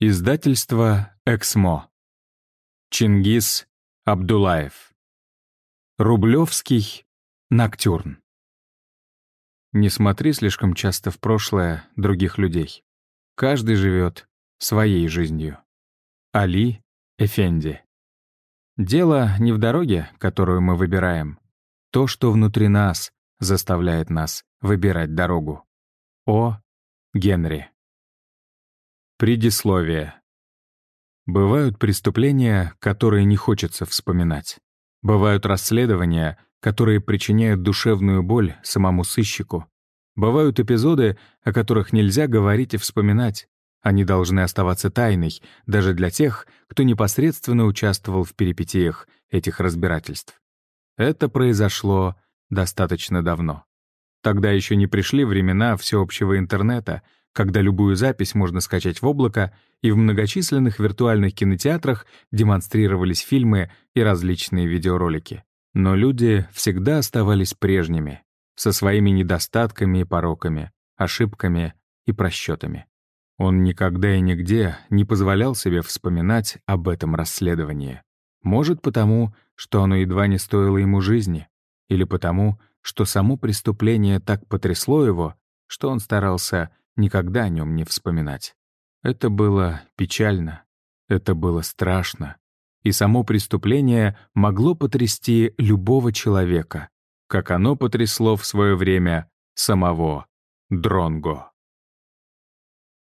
Издательство «Эксмо». Чингис Абдулаев. Рублевский Ноктюрн. Не смотри слишком часто в прошлое других людей. Каждый живет своей жизнью. Али Эфенди. Дело не в дороге, которую мы выбираем. То, что внутри нас, заставляет нас выбирать дорогу. О. Генри. Предисловие. Бывают преступления, которые не хочется вспоминать. Бывают расследования, которые причиняют душевную боль самому сыщику. Бывают эпизоды, о которых нельзя говорить и вспоминать. Они должны оставаться тайной, даже для тех, кто непосредственно участвовал в перипетиях этих разбирательств. Это произошло достаточно давно. Тогда еще не пришли времена всеобщего интернета — когда любую запись можно скачать в облако, и в многочисленных виртуальных кинотеатрах демонстрировались фильмы и различные видеоролики. Но люди всегда оставались прежними, со своими недостатками и пороками, ошибками и просчетами. Он никогда и нигде не позволял себе вспоминать об этом расследовании. Может, потому, что оно едва не стоило ему жизни, или потому, что само преступление так потрясло его, что он старался никогда о нем не вспоминать. Это было печально, это было страшно. И само преступление могло потрясти любого человека, как оно потрясло в свое время самого Дронго.